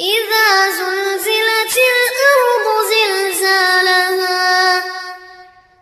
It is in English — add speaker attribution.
Speaker 1: إذا